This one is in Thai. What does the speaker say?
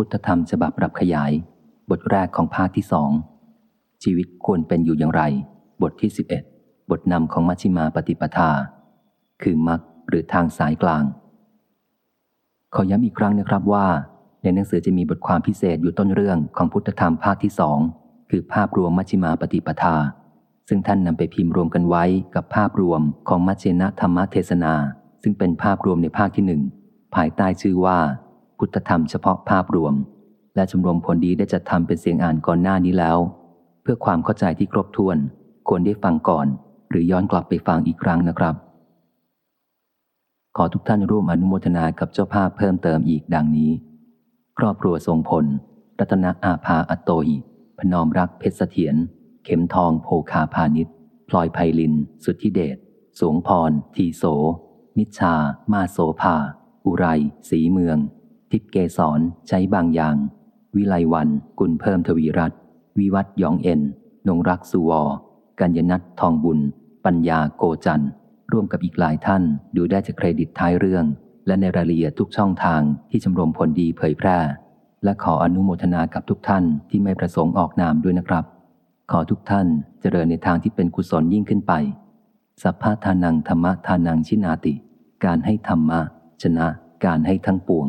พุทธธรรมฉบับปรับขยาย บทแรกของภาคที่สอง ชีวิตควรเป็นอยู่อย่างไร บทที่ 11 บทนำของมัชฌิมาปฏิปทา คือมรรคหรือทางสายกลาง ขอย้ำอีกครั้งนะครับว่า ในหนังสือจะมีบทความพิเศษอยู่ต้นเรื่องของพุทธธรรมภาคที่สองคือภาพรวมมัชฌิมาปฏิปทา ซึ่งท่านนำไปพิมพ์รวมกันไว้กับภาพรวมของมัชเชนะธรรมเทศนา ซึ่งเป็นภาพรวมในภาคที่หนึ่งภายใต้ชื่อว่า พุทธธรรมเฉพาะภาพรวม และชมรมผลดีได้จัดทำเป็นเสียงอ่านก่อนหน้านี้แล้ว เพื่อความเข้าใจที่ครบถ้วน ควรได้ฟังก่อน หรือย้อนกลับไปฟังอีกครั้งนะครับ ขอทุกท่านร่วมอนุโมทนากับเจ้าภาพเพิ่มเติมอีกดังนี้ ครอบครัวทรงพล รัตนอาภาอตโตหิพนอมรักเพชรเสถียรเข็มทองโพคาพาณิชย์พลอยไพลิน สุทธิเดชสวงพร ทีโส นิชา มาโสภา อุไร สีเมือง ทิพเกสรใช้บางอย่าง วิไลวัน กุลเพิ่มทวีรัตวิวัตยองเอ็น นงรักสุวอกัญญนัททองบุญ ปัญญาโกจันร์ร่วมกับอีกหลายท่านดูได้จากเครดิตท้ายเรื่อง และในรายละเอียดทุกช่องทางที่ชมรมผลดีเผยแพร่ และขออนุโมทนากับทุกท่านที่ไม่ประสงค์ออกนามด้วยนะครับ ขอทุกท่านเจริญในทางที่เป็นกุศลยิ่งขึ้นไป สัพพะทานังธรรมะทานังชินาติ การให้ธรรมะ ชนะการให้ทั้งปวง